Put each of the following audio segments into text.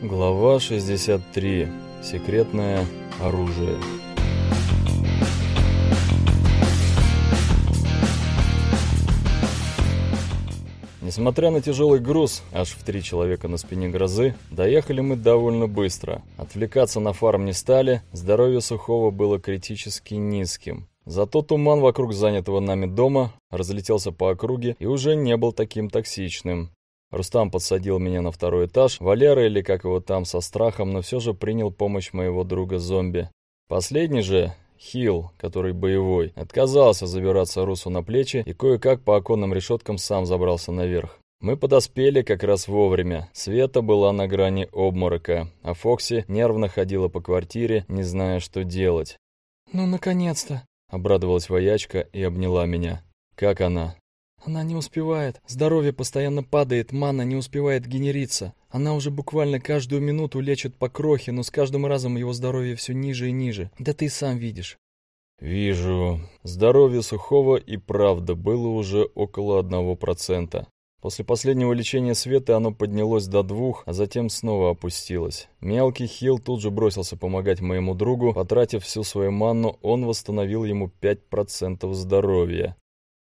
Глава 63. Секретное оружие. Несмотря на тяжелый груз, аж в три человека на спине грозы, доехали мы довольно быстро. Отвлекаться на фарм не стали, здоровье Сухого было критически низким. Зато туман вокруг занятого нами дома разлетелся по округе и уже не был таким токсичным. Рустам подсадил меня на второй этаж, Валера или как его там со страхом, но все же принял помощь моего друга-зомби. Последний же, Хил, который боевой, отказался забираться Русу на плечи и кое-как по оконным решеткам сам забрался наверх. Мы подоспели как раз вовремя. Света была на грани обморока, а Фокси нервно ходила по квартире, не зная, что делать. «Ну, наконец-то!» — обрадовалась воячка и обняла меня. «Как она?» Она не успевает. Здоровье постоянно падает, мана не успевает генериться. Она уже буквально каждую минуту лечит по крохе, но с каждым разом его здоровье все ниже и ниже. Да ты сам видишь. Вижу. Здоровье Сухого и правда было уже около одного процента. После последнего лечения Светы оно поднялось до двух, а затем снова опустилось. Мелкий Хил тут же бросился помогать моему другу. Потратив всю свою манну, он восстановил ему 5% здоровья.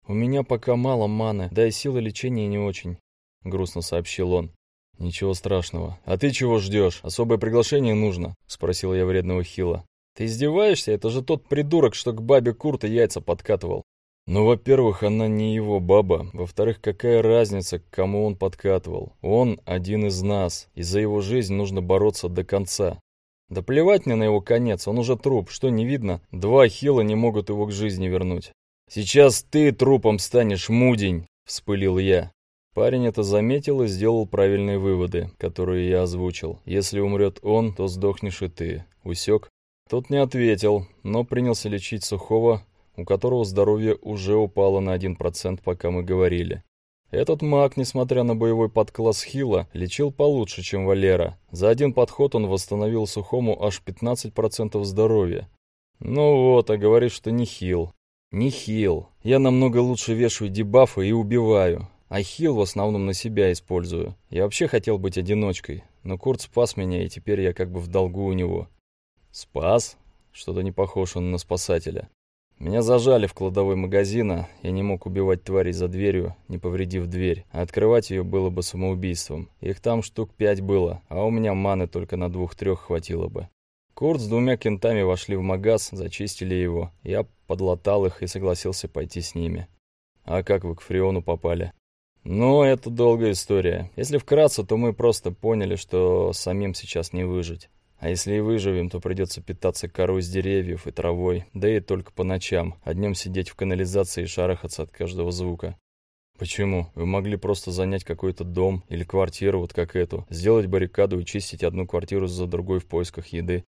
«У меня пока мало маны, да и силы лечения не очень», — грустно сообщил он. «Ничего страшного. А ты чего ждешь? Особое приглашение нужно?» — спросил я вредного Хила. «Ты издеваешься? Это же тот придурок, что к бабе Курта яйца подкатывал». «Ну, во-первых, она не его баба. Во-вторых, какая разница, к кому он подкатывал? Он один из нас, и за его жизнь нужно бороться до конца. Да плевать мне на его конец, он уже труп, что не видно? Два хила не могут его к жизни вернуть. «Сейчас ты трупом станешь, мудень!» — вспылил я. Парень это заметил и сделал правильные выводы, которые я озвучил. Если умрет он, то сдохнешь и ты. Усек? Тот не ответил, но принялся лечить сухого, у которого здоровье уже упало на 1%, пока мы говорили. Этот маг, несмотря на боевой подкласс Хила, лечил получше, чем Валера. За один подход он восстановил сухому аж 15% здоровья. Ну вот, а говорит, что не Хил. Не хил. Я намного лучше вешаю дебафы и убиваю. А хил в основном на себя использую. Я вообще хотел быть одиночкой, но Курт спас меня, и теперь я как бы в долгу у него. Спас? Что-то не похож он на спасателя. Меня зажали в кладовой магазина, я не мог убивать тварей за дверью, не повредив дверь, а открывать ее было бы самоубийством. Их там штук пять было, а у меня маны только на двух-трех хватило бы. Курт с двумя кентами вошли в магаз, зачистили его. Я подлатал их и согласился пойти с ними. А как вы к Фриону попали? Ну, это долгая история. Если вкратце, то мы просто поняли, что самим сейчас не выжить. А если и выживем, то придется питаться корой с деревьев и травой, да и только по ночам, а днем сидеть в канализации и шарахаться от каждого звука. Почему? Вы могли просто занять какой-то дом или квартиру, вот как эту, сделать баррикаду и чистить одну квартиру за другой в поисках еды.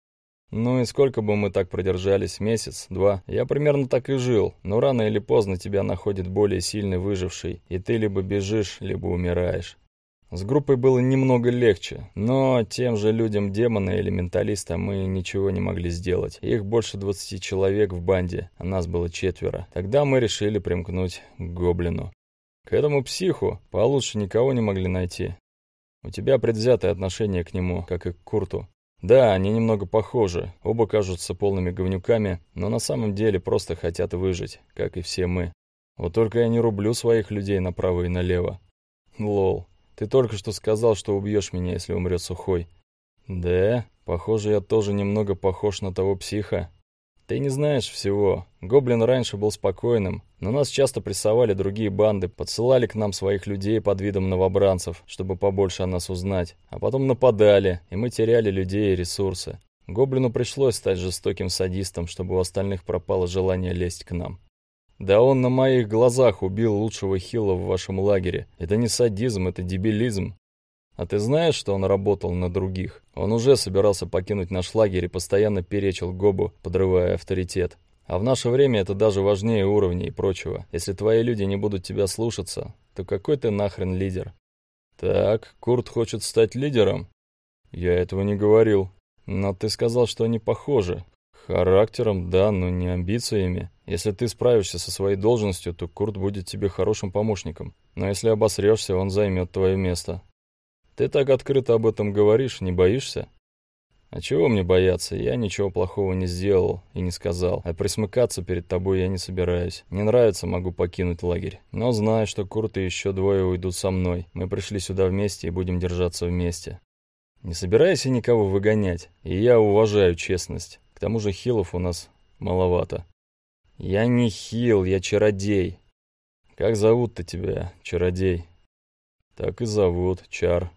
Ну и сколько бы мы так продержались? Месяц? Два? Я примерно так и жил. Но рано или поздно тебя находит более сильный выживший, и ты либо бежишь, либо умираешь. С группой было немного легче, но тем же людям демона или менталиста мы ничего не могли сделать. Их больше 20 человек в банде, а нас было четверо. Тогда мы решили примкнуть к гоблину. К этому психу получше никого не могли найти. У тебя предвзятое отношение к нему, как и к Курту. Да, они немного похожи, оба кажутся полными говнюками, но на самом деле просто хотят выжить, как и все мы. Вот только я не рублю своих людей направо и налево. Лол, ты только что сказал, что убьешь меня, если умрет сухой. Да, похоже, я тоже немного похож на того психа. Ты не знаешь всего. Гоблин раньше был спокойным, но нас часто прессовали другие банды, подсылали к нам своих людей под видом новобранцев, чтобы побольше о нас узнать. А потом нападали, и мы теряли людей и ресурсы. Гоблину пришлось стать жестоким садистом, чтобы у остальных пропало желание лезть к нам. Да он на моих глазах убил лучшего хила в вашем лагере. Это не садизм, это дебилизм. А ты знаешь, что он работал на других? Он уже собирался покинуть наш лагерь и постоянно перечил Гобу, подрывая авторитет. А в наше время это даже важнее уровней и прочего. Если твои люди не будут тебя слушаться, то какой ты нахрен лидер? Так, Курт хочет стать лидером? Я этого не говорил. Но ты сказал, что они похожи. Характером, да, но не амбициями. Если ты справишься со своей должностью, то Курт будет тебе хорошим помощником. Но если обосрешься, он займет твое место. Ты так открыто об этом говоришь, не боишься? А чего мне бояться? Я ничего плохого не сделал и не сказал. А присмыкаться перед тобой я не собираюсь. Не нравится, могу покинуть лагерь. Но знаю, что Курт и еще двое уйдут со мной. Мы пришли сюда вместе и будем держаться вместе. Не собираюсь я никого выгонять, и я уважаю честность. К тому же хилов у нас маловато. Я не хил, я чародей. Как зовут-то тебя, чародей? Так и зовут, Чар.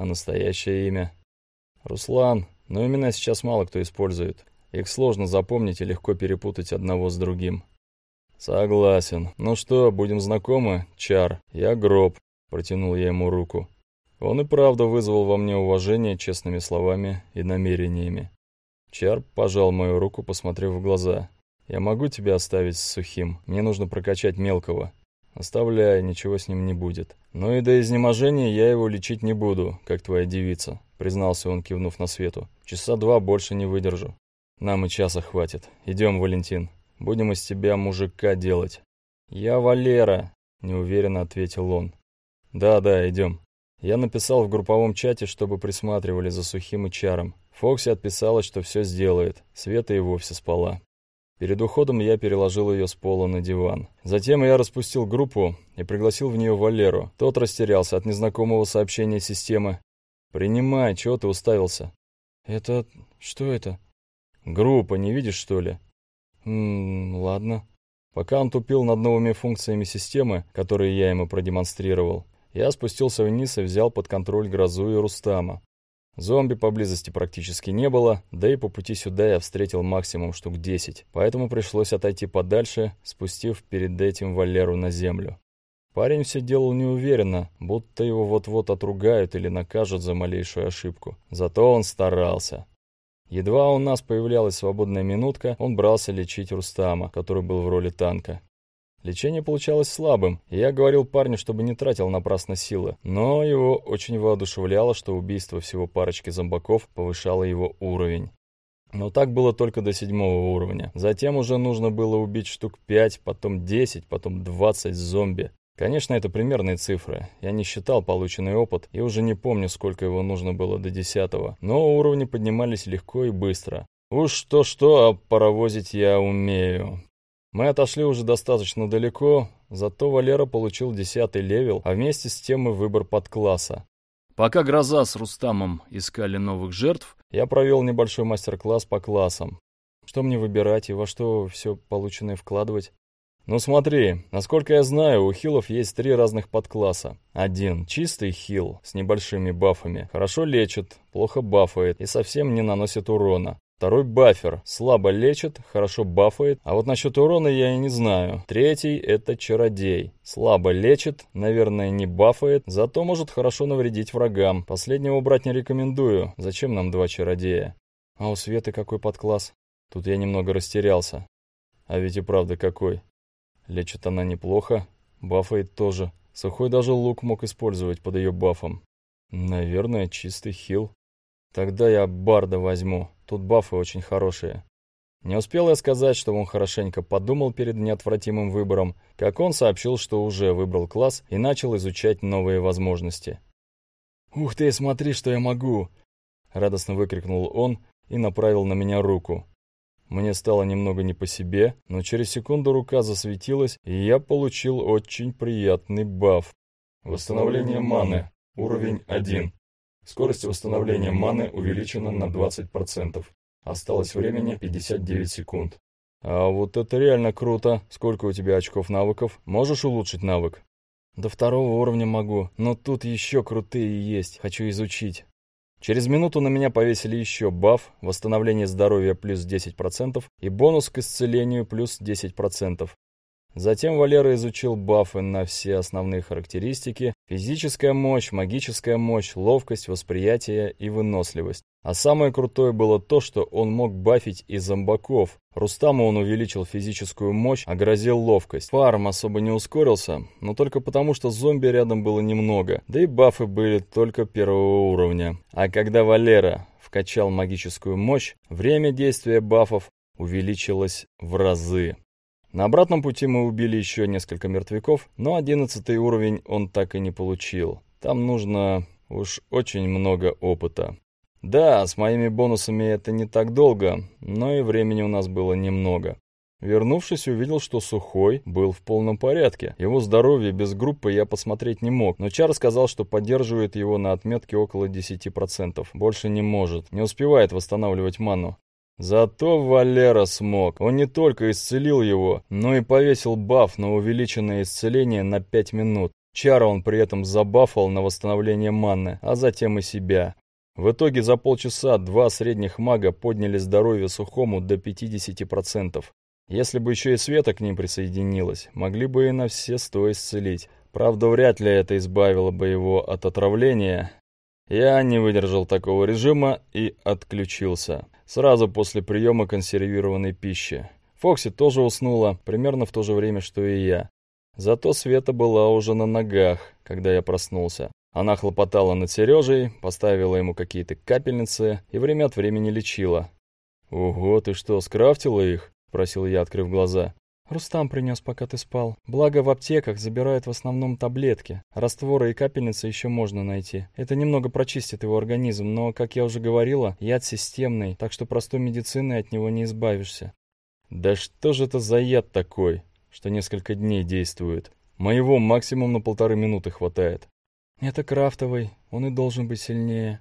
А настоящее имя? Руслан, но имена сейчас мало кто использует. Их сложно запомнить и легко перепутать одного с другим. Согласен. Ну что, будем знакомы, Чар? Я Гроб. Протянул я ему руку. Он и правда вызвал во мне уважение честными словами и намерениями. Чар пожал мою руку, посмотрев в глаза. «Я могу тебя оставить с сухим. Мне нужно прокачать мелкого. Оставляй, ничего с ним не будет. Но и до изнеможения я его лечить не буду, как твоя девица признался он, кивнув на свету. «Часа два больше не выдержу. Нам и часа хватит. Идем, Валентин. Будем из тебя мужика делать». «Я Валера», — неуверенно ответил он. «Да, да, идем». Я написал в групповом чате, чтобы присматривали за сухим и чаром. Фокси отписалась, что все сделает. Света и вовсе спала. Перед уходом я переложил ее с пола на диван. Затем я распустил группу и пригласил в нее Валеру. Тот растерялся от незнакомого сообщения системы «Принимай, чего ты уставился?» «Это... что это?» «Группа, не видишь, что ли?» «Ммм, ладно». Пока он тупил над новыми функциями системы, которые я ему продемонстрировал, я спустился вниз и взял под контроль Грозу и Рустама. Зомби поблизости практически не было, да и по пути сюда я встретил максимум штук 10, поэтому пришлось отойти подальше, спустив перед этим Валеру на землю. Парень все делал неуверенно, будто его вот-вот отругают или накажут за малейшую ошибку. Зато он старался. Едва у нас появлялась свободная минутка, он брался лечить Рустама, который был в роли танка. Лечение получалось слабым, и я говорил парню, чтобы не тратил напрасно силы, но его очень воодушевляло, что убийство всего парочки зомбаков повышало его уровень. Но так было только до седьмого уровня. Затем уже нужно было убить штук пять, потом десять, потом двадцать зомби. Конечно, это примерные цифры. Я не считал полученный опыт и уже не помню, сколько его нужно было до десятого. Но уровни поднимались легко и быстро. Уж что-что, а паровозить я умею. Мы отошли уже достаточно далеко, зато Валера получил десятый левел, а вместе с тем и выбор подкласса. Пока Гроза с Рустамом искали новых жертв, я провел небольшой мастер-класс по классам. Что мне выбирать и во что все полученное вкладывать? Ну смотри, насколько я знаю, у хилов есть три разных подкласса. Один – чистый хил с небольшими бафами, хорошо лечит, плохо бафает и совсем не наносит урона. Второй бафер, слабо лечит, хорошо бафает, а вот насчет урона я и не знаю. Третий – это чародей. Слабо лечит, наверное, не бафает, зато может хорошо навредить врагам. Последнего брать не рекомендую, зачем нам два чародея? А у Светы какой подкласс? Тут я немного растерялся. А ведь и правда какой. Лечит она неплохо, бафает тоже. Сухой даже лук мог использовать под ее бафом. Наверное, чистый хил. Тогда я Барда возьму, тут бафы очень хорошие. Не успел я сказать, что он хорошенько подумал перед неотвратимым выбором, как он сообщил, что уже выбрал класс и начал изучать новые возможности. «Ух ты, смотри, что я могу!» Радостно выкрикнул он и направил на меня руку. Мне стало немного не по себе, но через секунду рука засветилась, и я получил очень приятный баф. Восстановление маны. Уровень 1. Скорость восстановления маны увеличена на 20%. Осталось времени 59 секунд. А вот это реально круто. Сколько у тебя очков навыков? Можешь улучшить навык? До второго уровня могу, но тут еще крутые есть. Хочу изучить. Через минуту на меня повесили еще баф, восстановление здоровья плюс 10% и бонус к исцелению плюс 10%. Затем Валера изучил бафы на все основные характеристики, физическая мощь, магическая мощь, ловкость, восприятие и выносливость. А самое крутое было то, что он мог бафить и зомбаков. Рустаму он увеличил физическую мощь, а ловкость. Фарм особо не ускорился, но только потому, что зомби рядом было немного, да и бафы были только первого уровня. А когда Валера вкачал магическую мощь, время действия бафов увеличилось в разы. На обратном пути мы убили еще несколько мертвяков, но одиннадцатый уровень он так и не получил. Там нужно Уж очень много опыта. Да, с моими бонусами это не так долго, но и времени у нас было немного. Вернувшись, увидел, что Сухой был в полном порядке. Его здоровье без группы я посмотреть не мог, но Чар сказал, что поддерживает его на отметке около 10%. Больше не может, не успевает восстанавливать ману. Зато Валера смог. Он не только исцелил его, но и повесил баф на увеличенное исцеление на 5 минут. Чара он при этом забафал на восстановление маны, а затем и себя. В итоге за полчаса два средних мага подняли здоровье Сухому до 50%. Если бы еще и Света к ним присоединилась, могли бы и на все сто исцелить. Правда, вряд ли это избавило бы его от отравления. Я не выдержал такого режима и отключился. Сразу после приема консервированной пищи. Фокси тоже уснула, примерно в то же время, что и я. Зато Света была уже на ногах, когда я проснулся. Она хлопотала над Сережей, поставила ему какие-то капельницы и время от времени лечила. «Ого, ты что, скрафтила их?» — просил я, открыв глаза. «Рустам принес, пока ты спал. Благо в аптеках забирают в основном таблетки. Растворы и капельницы еще можно найти. Это немного прочистит его организм, но, как я уже говорила, яд системный, так что простой медициной от него не избавишься». «Да что же это за яд такой, что несколько дней действует? Моего максимум на полторы минуты хватает». «Это крафтовый, он и должен быть сильнее».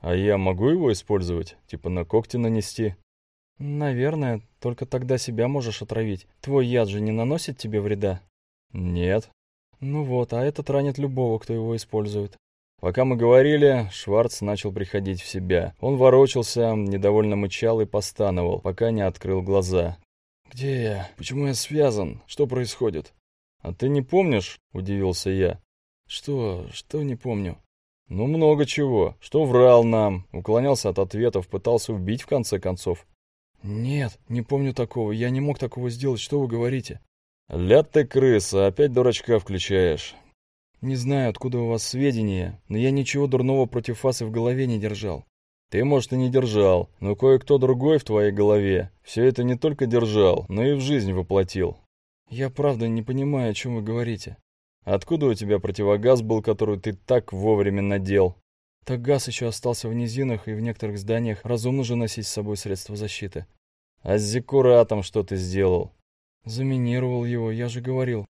«А я могу его использовать? Типа на когти нанести?» «Наверное, только тогда себя можешь отравить. Твой яд же не наносит тебе вреда?» «Нет». «Ну вот, а этот ранит любого, кто его использует». Пока мы говорили, Шварц начал приходить в себя. Он ворочался, недовольно мычал и постановал, пока не открыл глаза. «Где я? Почему я связан? Что происходит?» «А ты не помнишь?» – удивился я. «Что? Что не помню?» «Ну, много чего. Что врал нам, уклонялся от ответов, пытался убить в конце концов. «Нет, не помню такого. Я не мог такого сделать. Что вы говорите?» «Ля ты крыса, опять дурачка включаешь». «Не знаю, откуда у вас сведения, но я ничего дурного против вас и в голове не держал». «Ты, может, и не держал, но кое-кто другой в твоей голове все это не только держал, но и в жизнь воплотил». «Я правда не понимаю, о чем вы говорите». «Откуда у тебя противогаз был, который ты так вовремя надел?» Так газ еще остался в низинах и в некоторых зданиях. Разумно же носить с собой средства защиты. А с Зиккуратом что ты сделал? Заминировал его, я же говорил.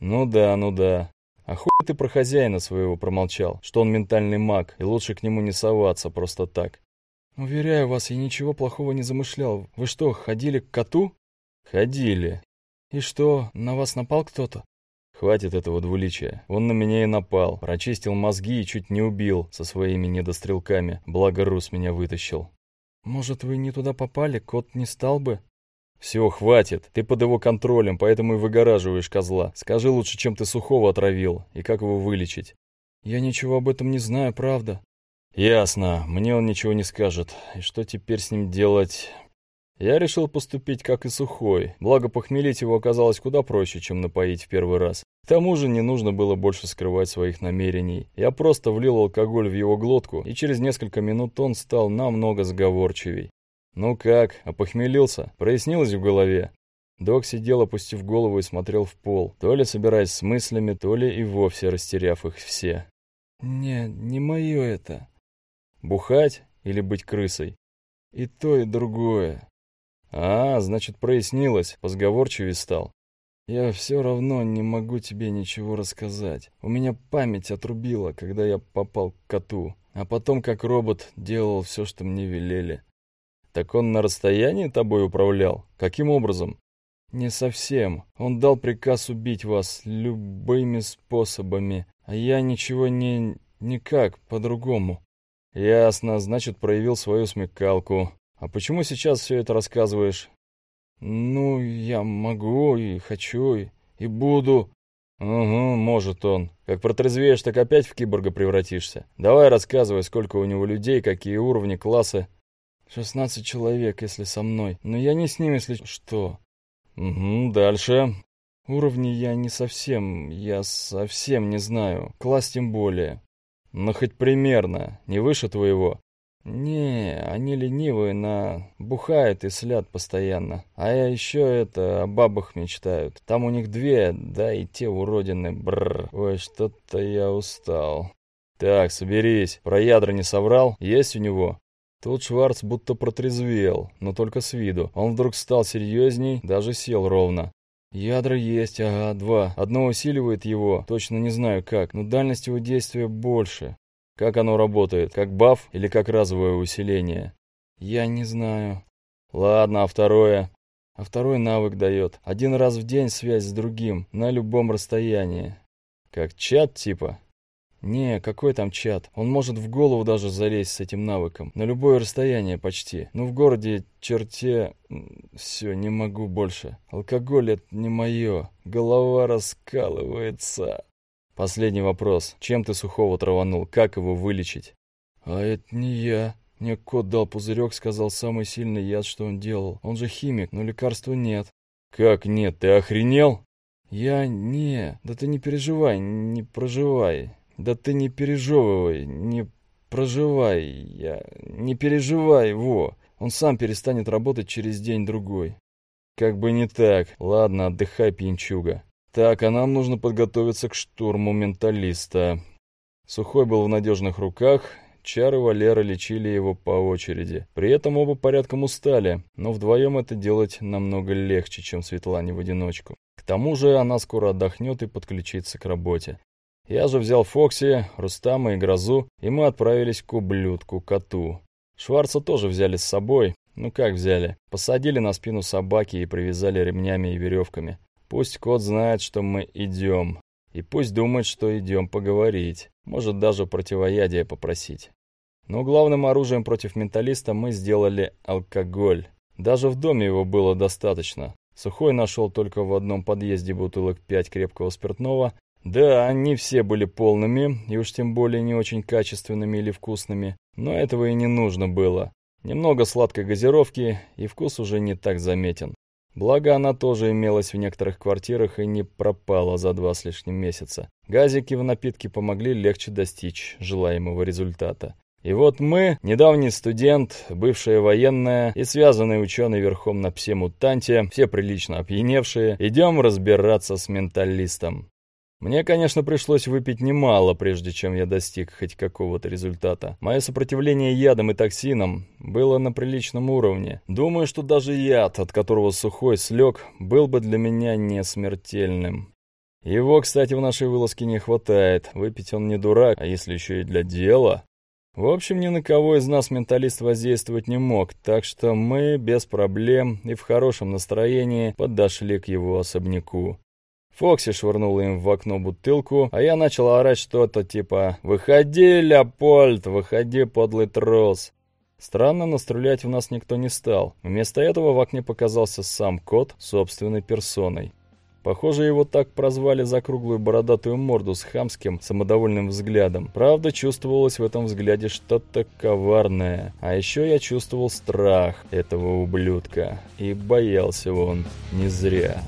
Ну да, ну да. А хуй ты про хозяина своего промолчал, что он ментальный маг, и лучше к нему не соваться просто так. Уверяю вас, я ничего плохого не замышлял. Вы что, ходили к коту? Ходили. И что, на вас напал кто-то? Хватит этого двуличия. Он на меня и напал, прочистил мозги и чуть не убил со своими недострелками. Благо Рус меня вытащил. Может, вы не туда попали? Кот не стал бы? Все, хватит. Ты под его контролем, поэтому и выгораживаешь козла. Скажи лучше, чем ты сухого отравил и как его вылечить. Я ничего об этом не знаю, правда. Ясно. Мне он ничего не скажет. И что теперь с ним делать? Я решил поступить как и сухой, благо похмелить его оказалось куда проще, чем напоить в первый раз. К тому же не нужно было больше скрывать своих намерений. Я просто влил алкоголь в его глотку, и через несколько минут он стал намного сговорчивей. «Ну как, опохмелился? Прояснилось в голове?» Док сидел, опустив голову и смотрел в пол, то ли собираясь с мыслями, то ли и вовсе растеряв их все. «Не, не мое это». «Бухать или быть крысой?» «И то, и другое. «А, значит, прояснилось, позговорчивее стал». «Я все равно не могу тебе ничего рассказать. У меня память отрубила, когда я попал к коту, а потом как робот делал все, что мне велели». «Так он на расстоянии тобой управлял? Каким образом?» «Не совсем. Он дал приказ убить вас любыми способами, а я ничего не... никак, по-другому». «Ясно, значит, проявил свою смекалку. А почему сейчас все это рассказываешь? Ну, я могу и хочу, и, и буду. Угу, может он. Как протрезвеешь, так опять в киборга превратишься. Давай рассказывай, сколько у него людей, какие уровни, классы. 16 человек, если со мной. Но я не с ним, если что. Угу, дальше. Уровни я не совсем, я совсем не знаю. Класс тем более. Ну, хоть примерно, не выше твоего. «Не, они ленивые, на... бухают и слят постоянно. А я еще это, о бабах мечтают. Там у них две, да и те уродины, бррр. Ой, что-то я устал». Так, соберись. Про ядра не соврал? Есть у него? Тут Шварц будто протрезвел, но только с виду. Он вдруг стал серьезней, даже сел ровно. Ядра есть, ага, два. Одно усиливает его, точно не знаю как, но дальность его действия больше. Как оно работает, как баф или как разовое усиление? Я не знаю. Ладно, а второе? А второй навык дает. Один раз в день связь с другим, на любом расстоянии. Как чат типа? Не, какой там чат? Он может в голову даже залезть с этим навыком. На любое расстояние почти. Ну в городе черте... Все, не могу больше. Алкоголь это не мое. Голова раскалывается. Последний вопрос. Чем ты сухого траванул? Как его вылечить? А это не я. Мне кот дал пузырек, сказал самый сильный яд, что он делал. Он же химик, но лекарства нет. Как нет? Ты охренел? Я не. Да ты не переживай, не проживай. Да ты не пережевывай, не проживай. Я не переживай, во. Он сам перестанет работать через день-другой. Как бы не так. Ладно, отдыхай, пьянчуга. Так, а нам нужно подготовиться к штурму менталиста. Сухой был в надежных руках, Чары Валера лечили его по очереди. При этом оба порядком устали, но вдвоем это делать намного легче, чем Светлане в одиночку. К тому же она скоро отдохнет и подключится к работе. Я же взял Фокси, Рустама и Грозу, и мы отправились к ублюдку, коту. Шварца тоже взяли с собой. Ну как взяли? Посадили на спину собаки и привязали ремнями и веревками. Пусть кот знает, что мы идем. И пусть думает, что идем поговорить. Может даже противоядие попросить. Но главным оружием против менталиста мы сделали алкоголь. Даже в доме его было достаточно. Сухой нашел только в одном подъезде бутылок 5 крепкого спиртного. Да, они все были полными, и уж тем более не очень качественными или вкусными. Но этого и не нужно было. Немного сладкой газировки, и вкус уже не так заметен. Благо, она тоже имелась в некоторых квартирах и не пропала за два с лишним месяца. Газики в напитке помогли легче достичь желаемого результата. И вот мы, недавний студент, бывшая военная и связанный ученый верхом на псе-мутанте, все прилично опьяневшие, идем разбираться с менталистом. Мне, конечно, пришлось выпить немало, прежде чем я достиг хоть какого-то результата. Мое сопротивление ядам и токсинам было на приличном уровне. Думаю, что даже яд, от которого сухой слег, был бы для меня не смертельным. Его, кстати, в нашей вылазке не хватает. Выпить он не дурак, а если еще и для дела... В общем, ни на кого из нас менталист воздействовать не мог, так что мы без проблем и в хорошем настроении подошли к его особняку. Фокси швырнула им в окно бутылку, а я начал орать что-то типа «Выходи, Леопольд, выходи, подлый трос!» Странно, но стрелять в нас никто не стал. Вместо этого в окне показался сам кот собственной персоной. Похоже, его так прозвали за круглую бородатую морду с хамским, самодовольным взглядом. Правда, чувствовалось в этом взгляде что-то коварное. А еще я чувствовал страх этого ублюдка. И боялся он не зря.